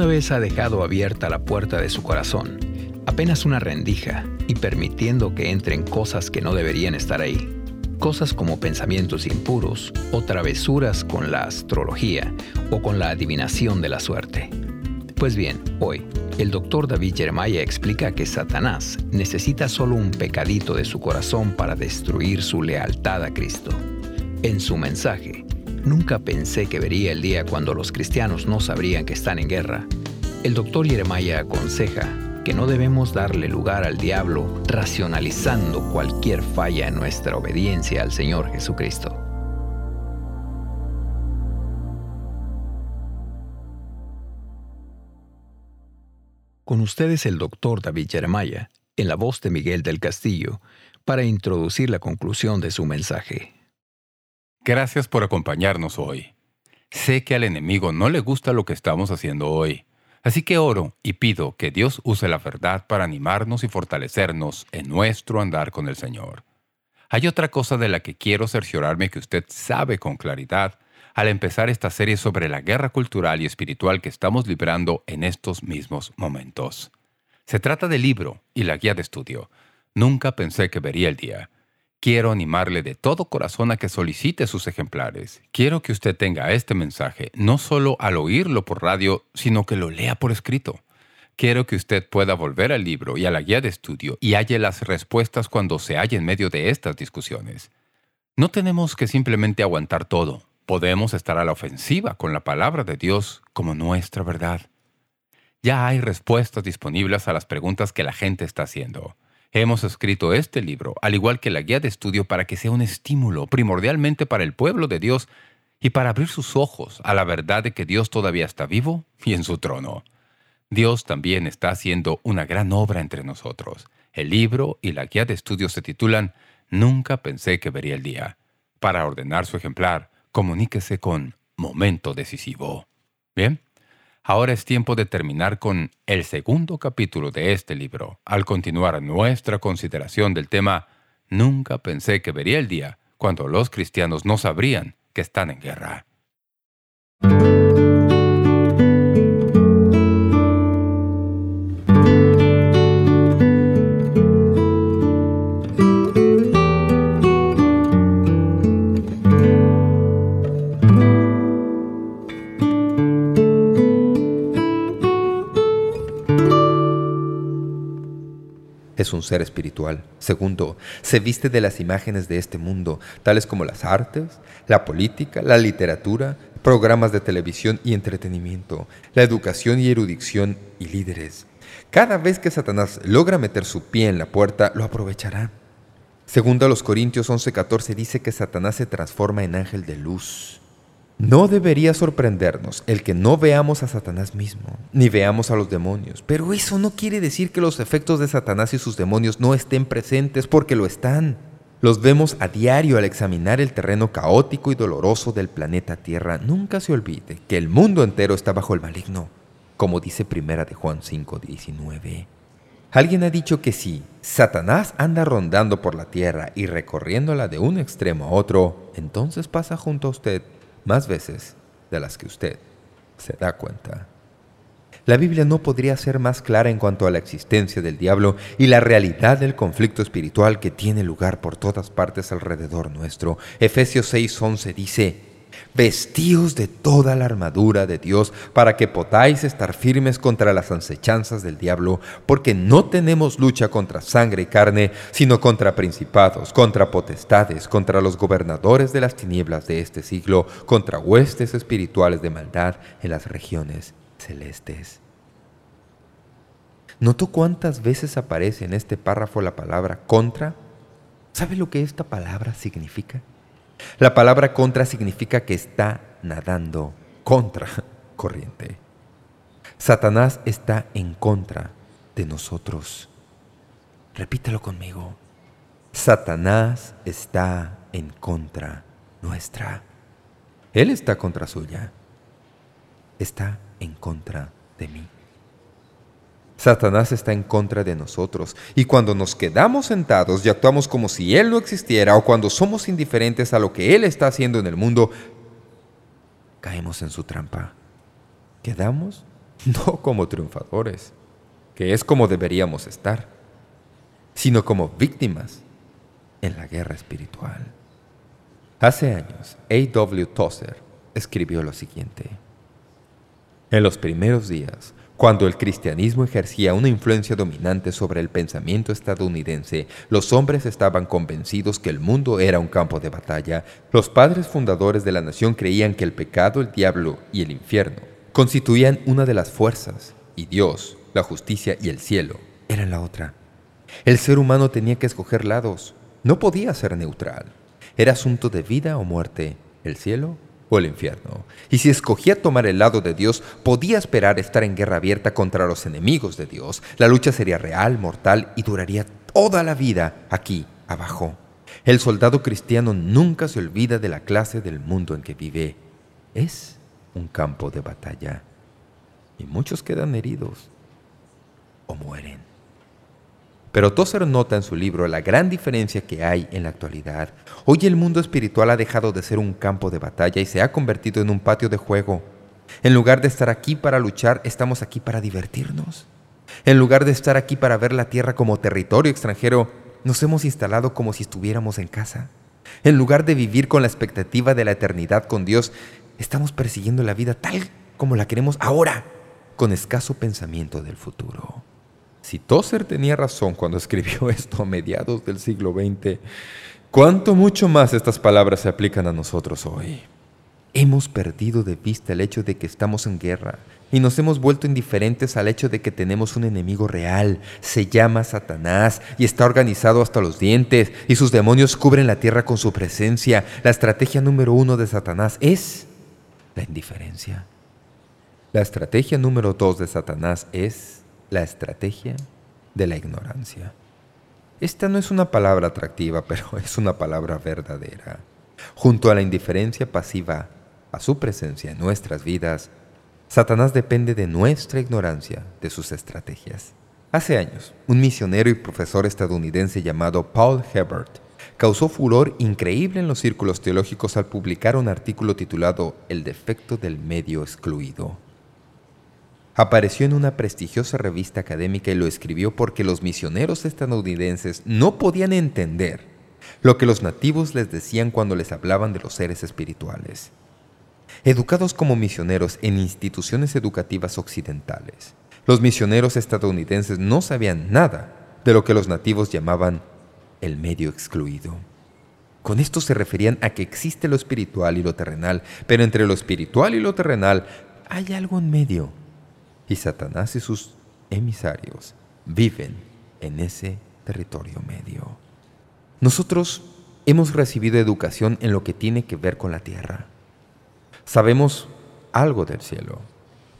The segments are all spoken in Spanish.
alguna vez ha dejado abierta la puerta de su corazón, apenas una rendija, y permitiendo que entren cosas que no deberían estar ahí? Cosas como pensamientos impuros o travesuras con la astrología o con la adivinación de la suerte. Pues bien, hoy, el doctor David Jeremiah explica que Satanás necesita solo un pecadito de su corazón para destruir su lealtad a Cristo. En su mensaje, Nunca pensé que vería el día cuando los cristianos no sabrían que están en guerra. El doctor Jeremiah aconseja que no debemos darle lugar al diablo racionalizando cualquier falla en nuestra obediencia al Señor Jesucristo. Con ustedes el doctor David Jeremiah, en la voz de Miguel del Castillo, para introducir la conclusión de su mensaje. Gracias por acompañarnos hoy. Sé que al enemigo no le gusta lo que estamos haciendo hoy, así que oro y pido que Dios use la verdad para animarnos y fortalecernos en nuestro andar con el Señor. Hay otra cosa de la que quiero cerciorarme que usted sabe con claridad al empezar esta serie sobre la guerra cultural y espiritual que estamos librando en estos mismos momentos. Se trata del libro y la guía de estudio. Nunca pensé que vería el día. Quiero animarle de todo corazón a que solicite sus ejemplares. Quiero que usted tenga este mensaje, no solo al oírlo por radio, sino que lo lea por escrito. Quiero que usted pueda volver al libro y a la guía de estudio y halle las respuestas cuando se halle en medio de estas discusiones. No tenemos que simplemente aguantar todo. Podemos estar a la ofensiva con la palabra de Dios como nuestra verdad. Ya hay respuestas disponibles a las preguntas que la gente está haciendo. Hemos escrito este libro, al igual que la guía de estudio, para que sea un estímulo primordialmente para el pueblo de Dios y para abrir sus ojos a la verdad de que Dios todavía está vivo y en su trono. Dios también está haciendo una gran obra entre nosotros. El libro y la guía de estudio se titulan Nunca pensé que vería el día. Para ordenar su ejemplar, comuníquese con Momento Decisivo. ¿Bien? Ahora es tiempo de terminar con el segundo capítulo de este libro, al continuar nuestra consideración del tema Nunca pensé que vería el día cuando los cristianos no sabrían que están en guerra. Es un ser espiritual. Segundo, se viste de las imágenes de este mundo, tales como las artes, la política, la literatura, programas de televisión y entretenimiento, la educación y erudición y líderes. Cada vez que Satanás logra meter su pie en la puerta, lo aprovechará. Segundo a los Corintios 11:14 dice que Satanás se transforma en ángel de luz. No debería sorprendernos el que no veamos a Satanás mismo, ni veamos a los demonios. Pero eso no quiere decir que los efectos de Satanás y sus demonios no estén presentes, porque lo están. Los vemos a diario al examinar el terreno caótico y doloroso del planeta Tierra. Nunca se olvide que el mundo entero está bajo el maligno, como dice Primera de Juan 5:19. Alguien ha dicho que si Satanás anda rondando por la tierra y recorriéndola de un extremo a otro, entonces pasa junto a usted más veces de las que usted se da cuenta. La Biblia no podría ser más clara en cuanto a la existencia del diablo y la realidad del conflicto espiritual que tiene lugar por todas partes alrededor nuestro. Efesios 6.11 dice, Vestíos de toda la armadura de Dios para que podáis estar firmes contra las acechanzas del diablo, porque no tenemos lucha contra sangre y carne, sino contra principados, contra potestades, contra los gobernadores de las tinieblas de este siglo, contra huestes espirituales de maldad en las regiones celestes. ¿Notó cuántas veces aparece en este párrafo la palabra contra? ¿Sabe lo que esta palabra significa? La palabra contra significa que está nadando contra corriente. Satanás está en contra de nosotros. Repítelo conmigo. Satanás está en contra nuestra. Él está contra suya. Está en contra de mí. Satanás está en contra de nosotros, y cuando nos quedamos sentados y actuamos como si Él no existiera, o cuando somos indiferentes a lo que Él está haciendo en el mundo, caemos en su trampa. Quedamos no como triunfadores, que es como deberíamos estar, sino como víctimas en la guerra espiritual. Hace años, A. W. Tozer escribió lo siguiente. En los primeros días, cuando el cristianismo ejercía una influencia dominante sobre el pensamiento estadounidense, los hombres estaban convencidos que el mundo era un campo de batalla. Los padres fundadores de la nación creían que el pecado, el diablo y el infierno constituían una de las fuerzas, y Dios, la justicia y el cielo eran la otra. El ser humano tenía que escoger lados. No podía ser neutral. Era asunto de vida o muerte, el cielo o el infierno. Y si escogía tomar el lado de Dios, podía esperar estar en guerra abierta contra los enemigos de Dios. La lucha sería real, mortal y duraría toda la vida aquí, abajo. El soldado cristiano nunca se olvida de la clase del mundo en que vive. Es un campo de batalla. Y muchos quedan heridos o mueren. Pero Tozer nota en su libro la gran diferencia que hay en la actualidad. Hoy el mundo espiritual ha dejado de ser un campo de batalla y se ha convertido en un patio de juego. En lugar de estar aquí para luchar, estamos aquí para divertirnos. En lugar de estar aquí para ver la tierra como territorio extranjero, nos hemos instalado como si estuviéramos en casa. En lugar de vivir con la expectativa de la eternidad con Dios, estamos persiguiendo la vida tal como la queremos ahora, con escaso pensamiento del futuro. Si Tozer tenía razón cuando escribió esto a mediados del siglo XX, ¿cuánto mucho más estas palabras se aplican a nosotros hoy? Hemos perdido de vista el hecho de que estamos en guerra y nos hemos vuelto indiferentes al hecho de que tenemos un enemigo real. Se llama Satanás y está organizado hasta los dientes y sus demonios cubren la tierra con su presencia. La estrategia número uno de Satanás es la indiferencia. La estrategia número dos de Satanás es la estrategia de la ignorancia. Esta no es una palabra atractiva, pero es una palabra verdadera. Junto a la indiferencia pasiva a su presencia en nuestras vidas, Satanás depende de nuestra ignorancia de sus estrategias. Hace años, un misionero y profesor estadounidense llamado Paul Hebert causó furor increíble en los círculos teológicos al publicar un artículo titulado El defecto del medio excluido. Apareció en una prestigiosa revista académica y lo escribió porque los misioneros estadounidenses no podían entender lo que los nativos les decían cuando les hablaban de los seres espirituales. Educados como misioneros en instituciones educativas occidentales, los misioneros estadounidenses no sabían nada de lo que los nativos llamaban el medio excluido. Con esto se referían a que existe lo espiritual y lo terrenal, pero entre lo espiritual y lo terrenal hay algo en medio y Satanás y sus emisarios viven en ese territorio medio. Nosotros hemos recibido educación en lo que tiene que ver con la tierra. Sabemos algo del cielo,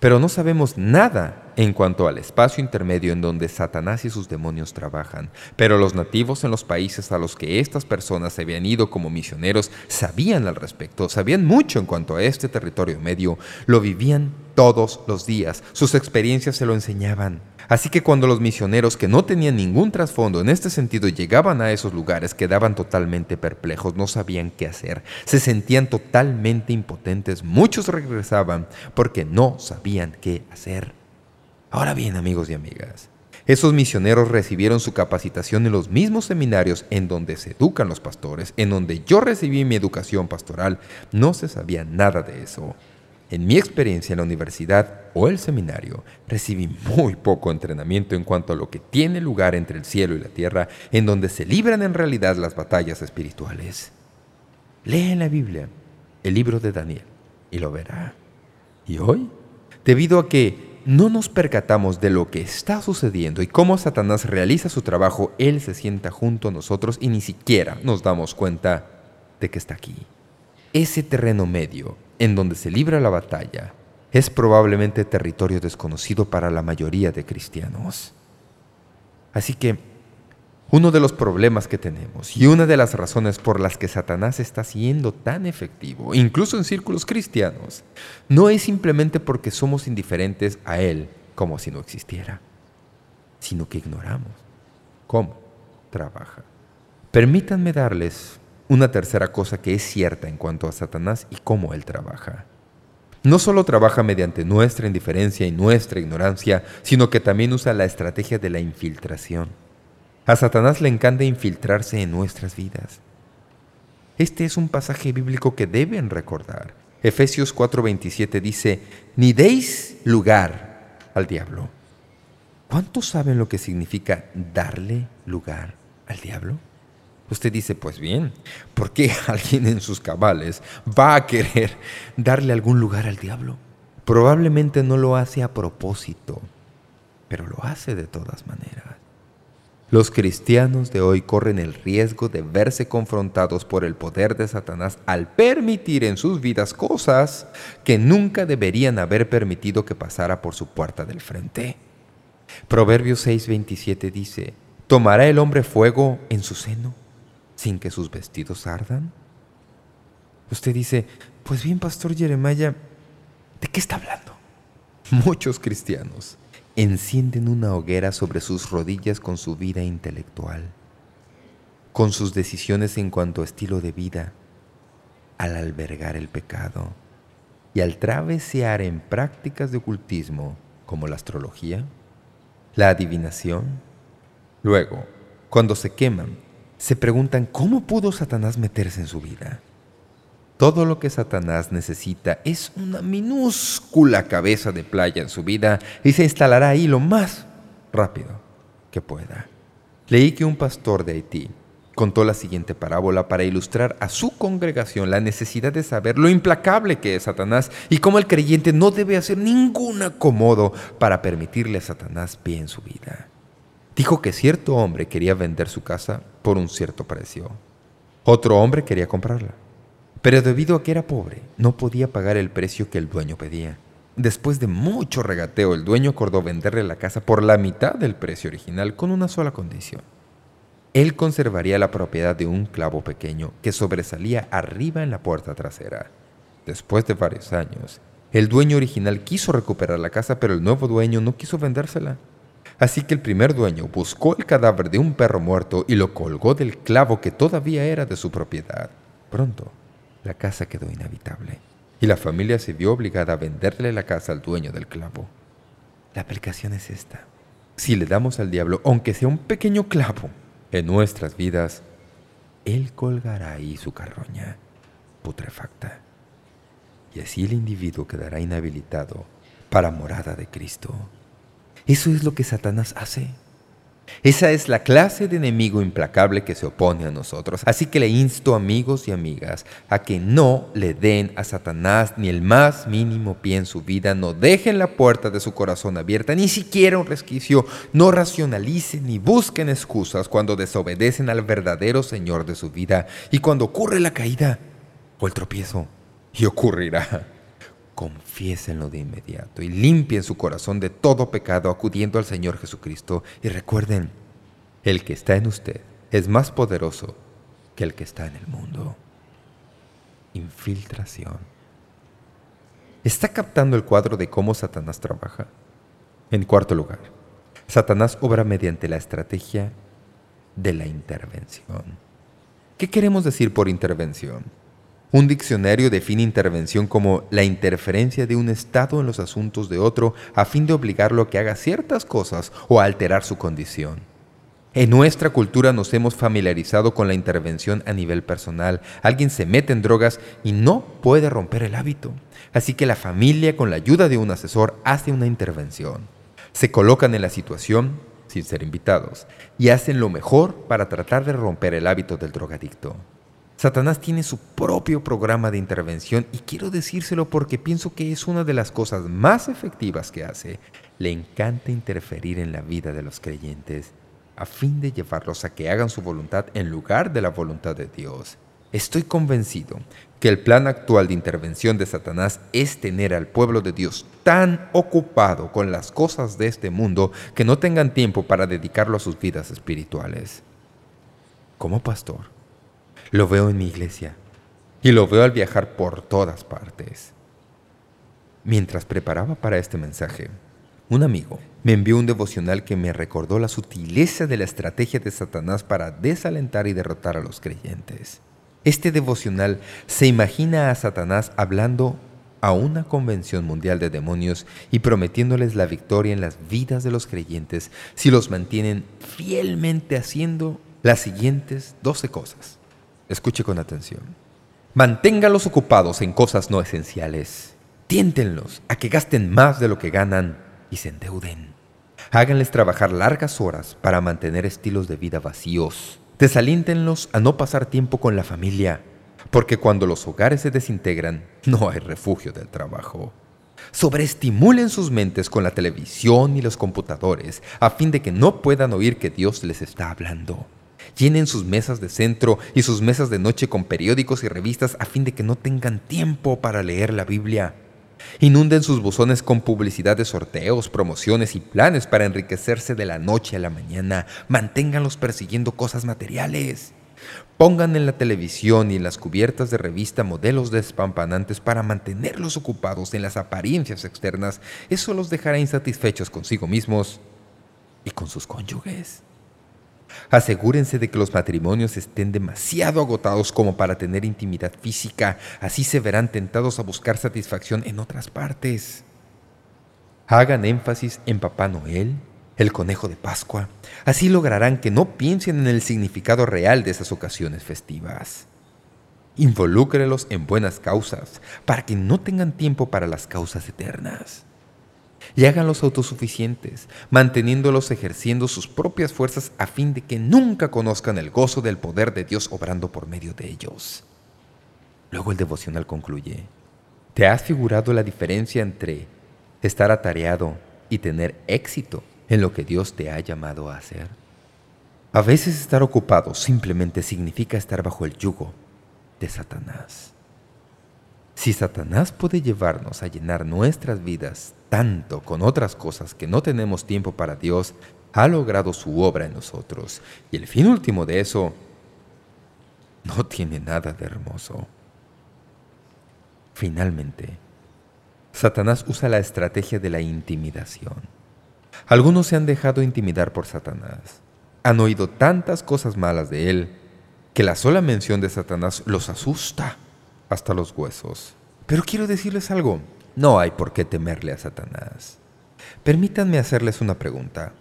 pero no sabemos nada en cuanto al espacio intermedio en donde Satanás y sus demonios trabajan. Pero los nativos en los países a los que estas personas se habían ido como misioneros sabían al respecto, sabían mucho en cuanto a este territorio medio, lo vivían todos los días, sus experiencias se lo enseñaban. Así que cuando los misioneros que no tenían ningún trasfondo en este sentido llegaban a esos lugares quedaban totalmente perplejos, no sabían qué hacer, se sentían totalmente impotentes, muchos regresaban porque no sabían qué hacer. Ahora bien, amigos y amigas, esos misioneros recibieron su capacitación en los mismos seminarios en donde se educan los pastores, en donde yo recibí mi educación pastoral. No se sabía nada de eso. En mi experiencia en la universidad o el seminario, recibí muy poco entrenamiento en cuanto a lo que tiene lugar entre el cielo y la tierra, en donde se libran en realidad las batallas espirituales. Lee en la Biblia el libro de Daniel y lo verá. ¿Y hoy? Debido a que no nos percatamos de lo que está sucediendo y cómo Satanás realiza su trabajo, Él se sienta junto a nosotros y ni siquiera nos damos cuenta de que está aquí. Ese terreno medio, en donde se libra la batalla, es probablemente territorio desconocido para la mayoría de cristianos. Así que uno de los problemas que tenemos y una de las razones por las que Satanás está siendo tan efectivo, incluso en círculos cristianos, no es simplemente porque somos indiferentes a él como si no existiera, sino que ignoramos cómo trabaja. Permítanme darles una tercera cosa que es cierta en cuanto a Satanás y cómo él trabaja. no solo trabaja mediante nuestra indiferencia y nuestra ignorancia, sino que también usa la estrategia de la infiltración. A Satanás le encanta infiltrarse en nuestras vidas. Este es un pasaje bíblico que deben recordar. Efesios 4.27 dice, «Ni deis lugar al diablo». ¿Cuántos saben lo que significa darle lugar al diablo? Usted dice, pues bien, ¿por qué alguien en sus cabales va a querer darle algún lugar al diablo? Probablemente no lo hace a propósito, pero lo hace de todas maneras. Los cristianos de hoy corren el riesgo de verse confrontados por el poder de Satanás al permitir en sus vidas cosas que nunca deberían haber permitido que pasara por su puerta del frente. Proverbios 6.27 dice, ¿Tomará el hombre fuego en su seno? Sin que sus vestidos ardan? Usted dice, pues bien, Pastor Jeremiah, ¿de qué está hablando? Muchos cristianos encienden una hoguera sobre sus rodillas con su vida intelectual, con sus decisiones en cuanto a estilo de vida, al albergar el pecado y al travesear en prácticas de ocultismo como la astrología, la adivinación. Luego, cuando se queman, se preguntan cómo pudo Satanás meterse en su vida. Todo lo que Satanás necesita es una minúscula cabeza de playa en su vida y se instalará ahí lo más rápido que pueda. Leí que un pastor de Haití contó la siguiente parábola para ilustrar a su congregación la necesidad de saber lo implacable que es Satanás y cómo el creyente no debe hacer ningún acomodo para permitirle a Satanás pie en su vida. Dijo que cierto hombre quería vender su casa por un cierto precio. Otro hombre quería comprarla. Pero debido a que era pobre, no podía pagar el precio que el dueño pedía. Después de mucho regateo, el dueño acordó venderle la casa por la mitad del precio original con una sola condición. Él conservaría la propiedad de un clavo pequeño que sobresalía arriba en la puerta trasera. Después de varios años, el dueño original quiso recuperar la casa, pero el nuevo dueño no quiso vendérsela. Así que el primer dueño buscó el cadáver de un perro muerto y lo colgó del clavo que todavía era de su propiedad. Pronto, la casa quedó inhabitable y la familia se vio obligada a venderle la casa al dueño del clavo. La aplicación es esta. Si le damos al diablo, aunque sea un pequeño clavo, en nuestras vidas, él colgará ahí su carroña putrefacta. Y así el individuo quedará inhabilitado para morada de Cristo. Eso es lo que Satanás hace. Esa es la clase de enemigo implacable que se opone a nosotros. Así que le insto, amigos y amigas, a que no le den a Satanás ni el más mínimo pie en su vida. No dejen la puerta de su corazón abierta, ni siquiera un resquicio. No racionalicen ni busquen excusas cuando desobedecen al verdadero Señor de su vida. Y cuando ocurre la caída o el tropiezo, y ocurrirá confiésenlo de inmediato y limpien su corazón de todo pecado acudiendo al Señor Jesucristo. Y recuerden, el que está en usted es más poderoso que el que está en el mundo. Infiltración. ¿Está captando el cuadro de cómo Satanás trabaja? En cuarto lugar, Satanás obra mediante la estrategia de la intervención. ¿Qué queremos decir por intervención? Un diccionario define intervención como la interferencia de un Estado en los asuntos de otro a fin de obligarlo a que haga ciertas cosas o a alterar su condición. En nuestra cultura nos hemos familiarizado con la intervención a nivel personal. Alguien se mete en drogas y no puede romper el hábito. Así que la familia, con la ayuda de un asesor, hace una intervención. Se colocan en la situación, sin ser invitados, y hacen lo mejor para tratar de romper el hábito del drogadicto. Satanás tiene su propio programa de intervención y quiero decírselo porque pienso que es una de las cosas más efectivas que hace. Le encanta interferir en la vida de los creyentes a fin de llevarlos a que hagan su voluntad en lugar de la voluntad de Dios. Estoy convencido que el plan actual de intervención de Satanás es tener al pueblo de Dios tan ocupado con las cosas de este mundo que no tengan tiempo para dedicarlo a sus vidas espirituales. Como pastor, lo veo en mi iglesia y lo veo al viajar por todas partes. Mientras preparaba para este mensaje, un amigo me envió un devocional que me recordó la sutileza de la estrategia de Satanás para desalentar y derrotar a los creyentes. Este devocional se imagina a Satanás hablando a una convención mundial de demonios y prometiéndoles la victoria en las vidas de los creyentes si los mantienen fielmente haciendo las siguientes 12 cosas. Escuche con atención. Manténgalos ocupados en cosas no esenciales. Tiéntenlos a que gasten más de lo que ganan y se endeuden. Háganles trabajar largas horas para mantener estilos de vida vacíos. Desalíntenlos a no pasar tiempo con la familia, porque cuando los hogares se desintegran, no hay refugio del trabajo. Sobreestimulen sus mentes con la televisión y los computadores, a fin de que no puedan oír que Dios les está hablando. Llenen sus mesas de centro y sus mesas de noche con periódicos y revistas a fin de que no tengan tiempo para leer la Biblia. Inunden sus buzones con publicidad de sorteos, promociones y planes para enriquecerse de la noche a la mañana. Manténganlos persiguiendo cosas materiales. Pongan en la televisión y en las cubiertas de revista modelos despampanantes para mantenerlos ocupados en las apariencias externas. Eso los dejará insatisfechos consigo mismos y con sus cónyuges. Asegúrense de que los matrimonios estén demasiado agotados como para tener intimidad física. Así se verán tentados a buscar satisfacción en otras partes. Hagan énfasis en Papá Noel, el conejo de Pascua. Así lograrán que no piensen en el significado real de esas ocasiones festivas. Involúcrelos en buenas causas, para que no tengan tiempo para las causas eternas y háganlos autosuficientes, manteniéndolos ejerciendo sus propias fuerzas a fin de que nunca conozcan el gozo del poder de Dios obrando por medio de ellos. Luego el devocional concluye. ¿Te has figurado la diferencia entre estar atareado y tener éxito en lo que Dios te ha llamado a hacer? A veces estar ocupado simplemente significa estar bajo el yugo de Satanás. Si Satanás puede llevarnos a llenar nuestras vidas tanto con otras cosas que no tenemos tiempo para Dios, ha logrado su obra en nosotros. Y el fin último de eso no tiene nada de hermoso. Finalmente, Satanás usa la estrategia de la intimidación. Algunos se han dejado intimidar por Satanás. Han oído tantas cosas malas de él que la sola mención de Satanás los asusta hasta los huesos. Pero quiero decirles algo. No hay por qué temerle a Satanás. Permítanme hacerles una pregunta.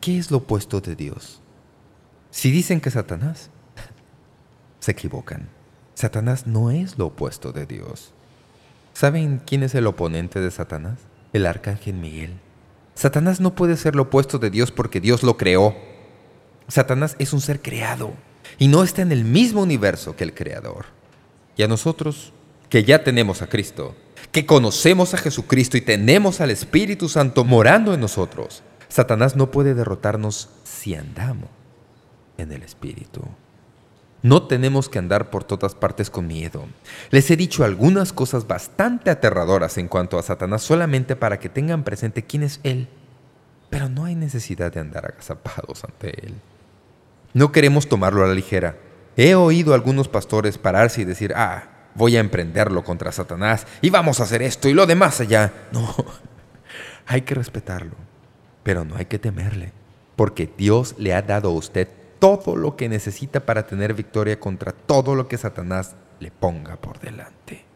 ¿Qué es lo opuesto de Dios? Si dicen que Satanás, se equivocan. Satanás no es lo opuesto de Dios. ¿Saben quién es el oponente de Satanás? El arcángel Miguel. Satanás no puede ser lo opuesto de Dios porque Dios lo creó. Satanás es un ser creado y no está en el mismo universo que el Creador. Y a nosotros, que ya tenemos a Cristo, que conocemos a Jesucristo y tenemos al Espíritu Santo morando en nosotros, Satanás no puede derrotarnos si andamos en el Espíritu. No tenemos que andar por todas partes con miedo. Les he dicho algunas cosas bastante aterradoras en cuanto a Satanás solamente para que tengan presente quién es Él. Pero no hay necesidad de andar agazapados ante Él. No queremos tomarlo a la ligera. He oído a algunos pastores pararse y decir, ah, voy a emprenderlo contra Satanás y vamos a hacer esto y lo demás allá. No, hay que respetarlo, pero no hay que temerle, porque Dios le ha dado a usted todo lo que necesita para tener victoria contra todo lo que Satanás le ponga por delante.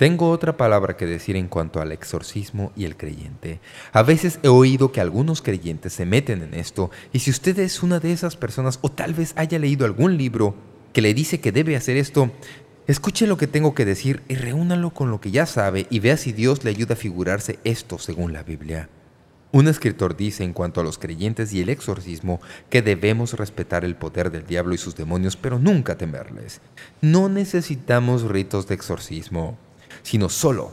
Tengo otra palabra que decir en cuanto al exorcismo y el creyente. A veces he oído que algunos creyentes se meten en esto, y si usted es una de esas personas o tal vez haya leído algún libro que le dice que debe hacer esto, Escuche lo que tengo que decir y reúnalo con lo que ya sabe y vea si Dios le ayuda a figurarse esto según la Biblia. Un escritor dice en cuanto a los creyentes y el exorcismo que debemos respetar el poder del diablo y sus demonios, pero nunca temerles. No necesitamos ritos de exorcismo, sino solo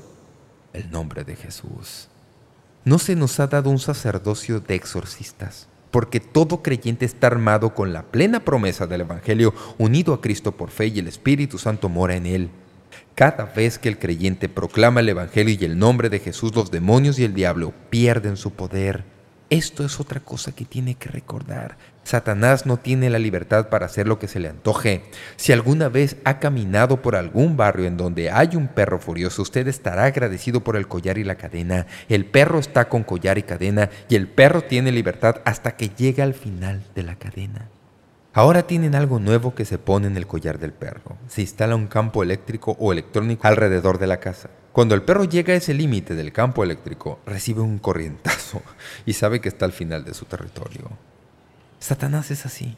el nombre de Jesús. No se nos ha dado un sacerdocio de exorcistas porque todo creyente está armado con la plena promesa del Evangelio, unido a Cristo por fe y el Espíritu Santo mora en él. Cada vez que el creyente proclama el Evangelio y el nombre de Jesús, los demonios y el diablo pierden su poder. Esto es otra cosa que tiene que recordar. Satanás no tiene la libertad para hacer lo que se le antoje. Si alguna vez ha caminado por algún barrio en donde hay un perro furioso, usted estará agradecido por el collar y la cadena. El perro está con collar y cadena y el perro tiene libertad hasta que llega al final de la cadena. Ahora tienen algo nuevo que se pone en el collar del perro. Se instala un campo eléctrico o electrónico alrededor de la casa. Cuando el perro llega a ese límite del campo eléctrico, recibe un corrientazo y sabe que está al final de su territorio. Satanás es así.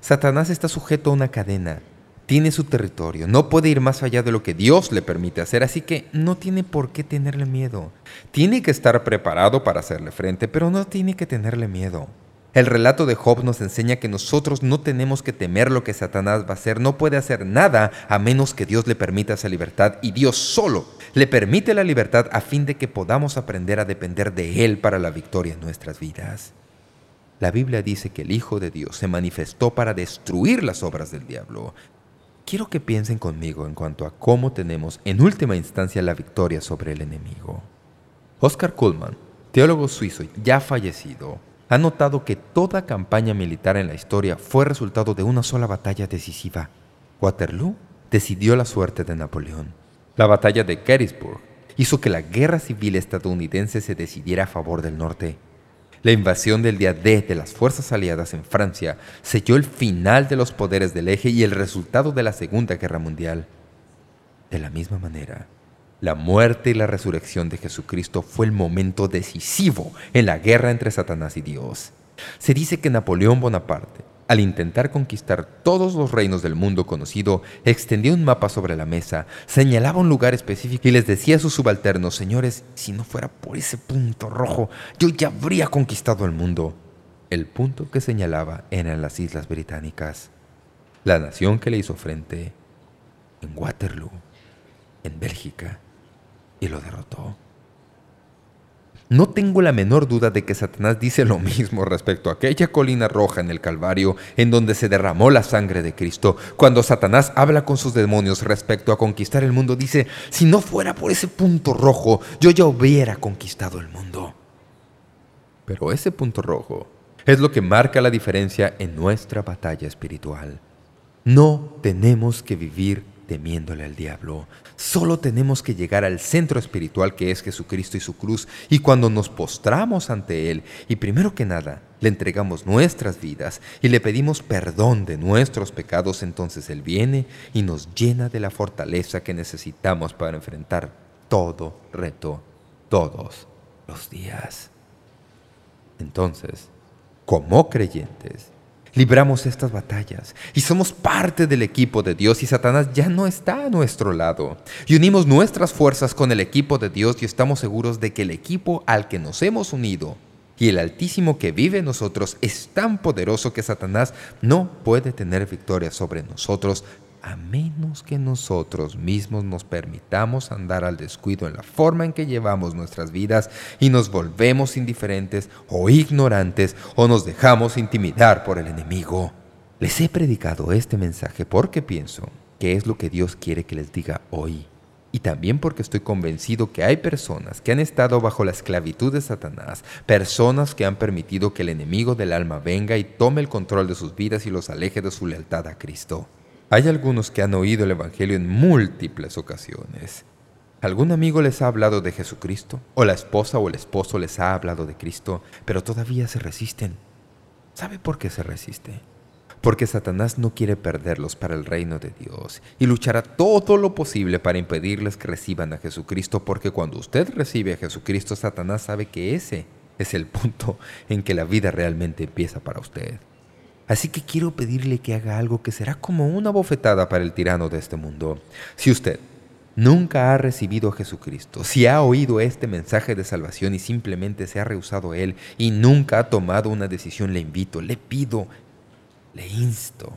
Satanás está sujeto a una cadena. Tiene su territorio. No puede ir más allá de lo que Dios le permite hacer, así que no tiene por qué tenerle miedo. Tiene que estar preparado para hacerle frente, pero no tiene que tenerle miedo. El relato de Job nos enseña que nosotros no tenemos que temer lo que Satanás va a hacer. No puede hacer nada a menos que Dios le permita esa libertad. Y Dios solo le permite la libertad a fin de que podamos aprender a depender de Él para la victoria en nuestras vidas. La Biblia dice que el Hijo de Dios se manifestó para destruir las obras del diablo. Quiero que piensen conmigo en cuanto a cómo tenemos en última instancia la victoria sobre el enemigo. Oscar Kuhlman, teólogo suizo ya fallecido, ha notado que toda campaña militar en la historia fue resultado de una sola batalla decisiva. Waterloo decidió la suerte de Napoleón. La batalla de Gettysburg hizo que la guerra civil estadounidense se decidiera a favor del norte. La invasión del día D de las fuerzas aliadas en Francia selló el final de los poderes del eje y el resultado de la Segunda Guerra Mundial. De la misma manera, la muerte y la resurrección de Jesucristo fue el momento decisivo en la guerra entre Satanás y Dios. Se dice que Napoleón Bonaparte, al intentar conquistar todos los reinos del mundo conocido, extendió un mapa sobre la mesa, señalaba un lugar específico y les decía a sus subalternos, «Señores, si no fuera por ese punto rojo, yo ya habría conquistado el mundo». El punto que señalaba eran las Islas Británicas, la nación que le hizo frente en Waterloo, en Bélgica y lo derrotó. No tengo la menor duda de que Satanás dice lo mismo respecto a aquella colina roja en el Calvario en donde se derramó la sangre de Cristo. Cuando Satanás habla con sus demonios respecto a conquistar el mundo, dice, si no fuera por ese punto rojo, yo ya hubiera conquistado el mundo. Pero ese punto rojo es lo que marca la diferencia en nuestra batalla espiritual. No tenemos que vivir temiéndole al diablo. Solo tenemos que llegar al centro espiritual que es Jesucristo y su cruz, y cuando nos postramos ante Él, y primero que nada, le entregamos nuestras vidas y le pedimos perdón de nuestros pecados, entonces Él viene y nos llena de la fortaleza que necesitamos para enfrentar todo reto, todos los días. Entonces, como creyentes, libramos estas batallas y somos parte del equipo de Dios y Satanás ya no está a nuestro lado. Y unimos nuestras fuerzas con el equipo de Dios y estamos seguros de que el equipo al que nos hemos unido y el Altísimo que vive en nosotros es tan poderoso que Satanás no puede tener victoria sobre nosotros a menos que nosotros mismos nos permitamos andar al descuido en la forma en que llevamos nuestras vidas y nos volvemos indiferentes o ignorantes o nos dejamos intimidar por el enemigo. Les he predicado este mensaje porque pienso que es lo que Dios quiere que les diga hoy. Y también porque estoy convencido que hay personas que han estado bajo la esclavitud de Satanás, personas que han permitido que el enemigo del alma venga y tome el control de sus vidas y los aleje de su lealtad a Cristo. Hay algunos que han oído el Evangelio en múltiples ocasiones. ¿Algún amigo les ha hablado de Jesucristo? ¿O la esposa o el esposo les ha hablado de Cristo? Pero todavía se resisten. ¿Sabe por qué se resiste? Porque Satanás no quiere perderlos para el reino de Dios y luchará todo lo posible para impedirles que reciban a Jesucristo porque cuando usted recibe a Jesucristo, Satanás sabe que ese es el punto en que la vida realmente empieza para usted. Así que quiero pedirle que haga algo que será como una bofetada para el tirano de este mundo. Si usted nunca ha recibido a Jesucristo, si ha oído este mensaje de salvación y simplemente se ha rehusado a Él y nunca ha tomado una decisión, le invito, le pido, le insto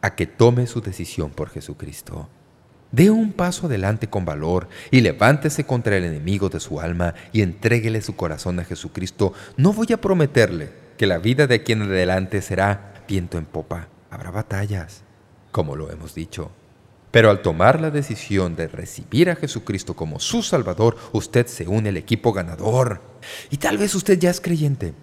a que tome su decisión por Jesucristo. Dé un paso adelante con valor y levántese contra el enemigo de su alma y entréguele su corazón a Jesucristo. No voy a prometerle que la vida de aquí en adelante será viento en popa. Habrá batallas, como lo hemos dicho. Pero al tomar la decisión de recibir a Jesucristo como su Salvador, usted se une al equipo ganador. Y tal vez usted ya es creyente,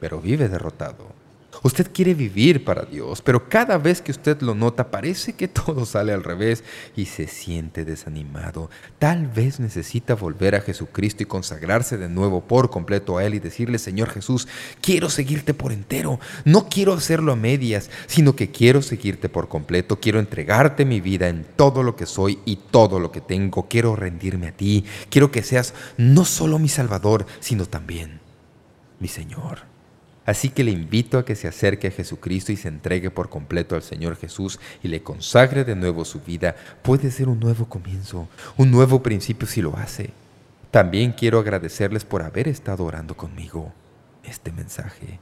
pero vive derrotado. Usted quiere vivir para Dios, pero cada vez que usted lo nota parece que todo sale al revés y se siente desanimado. Tal vez necesita volver a Jesucristo y consagrarse de nuevo por completo a Él y decirle, Señor Jesús, quiero seguirte por entero. No quiero hacerlo a medias, sino que quiero seguirte por completo. Quiero entregarte mi vida en todo lo que soy y todo lo que tengo. Quiero rendirme a ti. Quiero que seas no solo mi Salvador, sino también mi Señor. Así que le invito a que se acerque a Jesucristo y se entregue por completo al Señor Jesús y le consagre de nuevo su vida. Puede ser un nuevo comienzo, un nuevo principio si lo hace. También quiero agradecerles por haber estado orando conmigo este mensaje.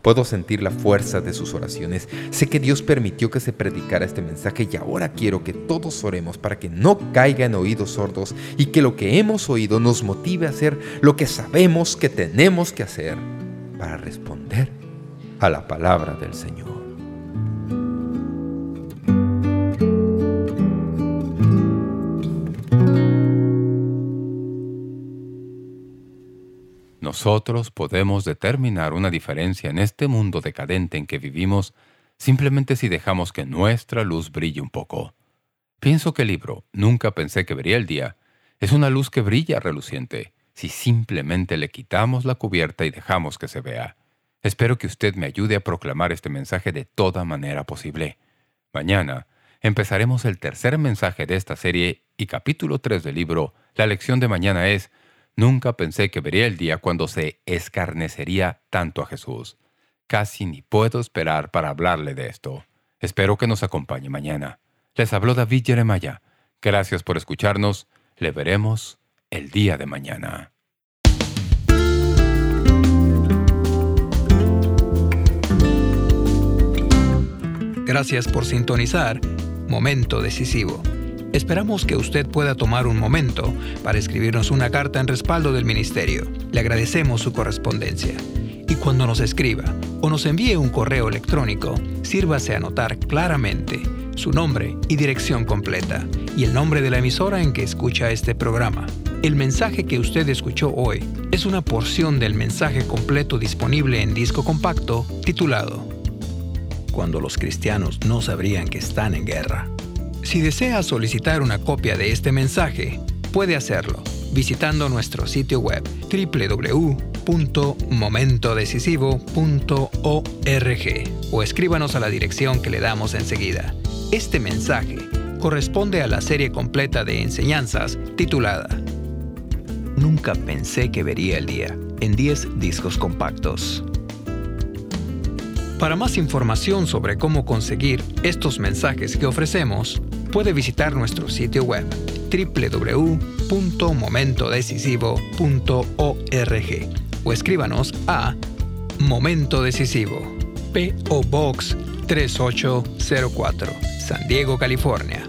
Puedo sentir la fuerza de sus oraciones. Sé que Dios permitió que se predicara este mensaje y ahora quiero que todos oremos para que no caiga en oídos sordos y que lo que hemos oído nos motive a hacer lo que sabemos que tenemos que hacer para responder a la palabra del Señor. Nosotros podemos determinar una diferencia en este mundo decadente en que vivimos simplemente si dejamos que nuestra luz brille un poco. Pienso que el libro Nunca pensé que vería el día es una luz que brilla reluciente si simplemente le quitamos la cubierta y dejamos que se vea. Espero que usted me ayude a proclamar este mensaje de toda manera posible. Mañana empezaremos el tercer mensaje de esta serie y capítulo 3 del libro. La lección de mañana es Nunca pensé que vería el día cuando se escarnecería tanto a Jesús. Casi ni puedo esperar para hablarle de esto. Espero que nos acompañe mañana. Les habló David Jeremiah. Gracias por escucharnos. Le veremos el día de mañana. Gracias por sintonizar Momento Decisivo. Esperamos que usted pueda tomar un momento para escribirnos una carta en respaldo del Ministerio. Le agradecemos su correspondencia. Y cuando nos escriba o nos envíe un correo electrónico, sírvase a anotar claramente su nombre y dirección completa y el nombre de la emisora en que escucha este programa. El mensaje que usted escuchó hoy es una porción del mensaje completo disponible en disco compacto titulado Cuando los cristianos no sabrían que están en guerra. Si desea solicitar una copia de este mensaje, puede hacerlo visitando nuestro sitio web www.momentodecisivo.org o escríbanos a la dirección que le damos enseguida. Este mensaje corresponde a la serie completa de enseñanzas titulada Nunca pensé que vería el día en 10 discos compactos. Para más información sobre cómo conseguir estos mensajes que ofrecemos, puede visitar nuestro sitio web www.momentodecisivo.org o escríbanos a Momento Decisivo, P.O. Box 3804, San Diego, California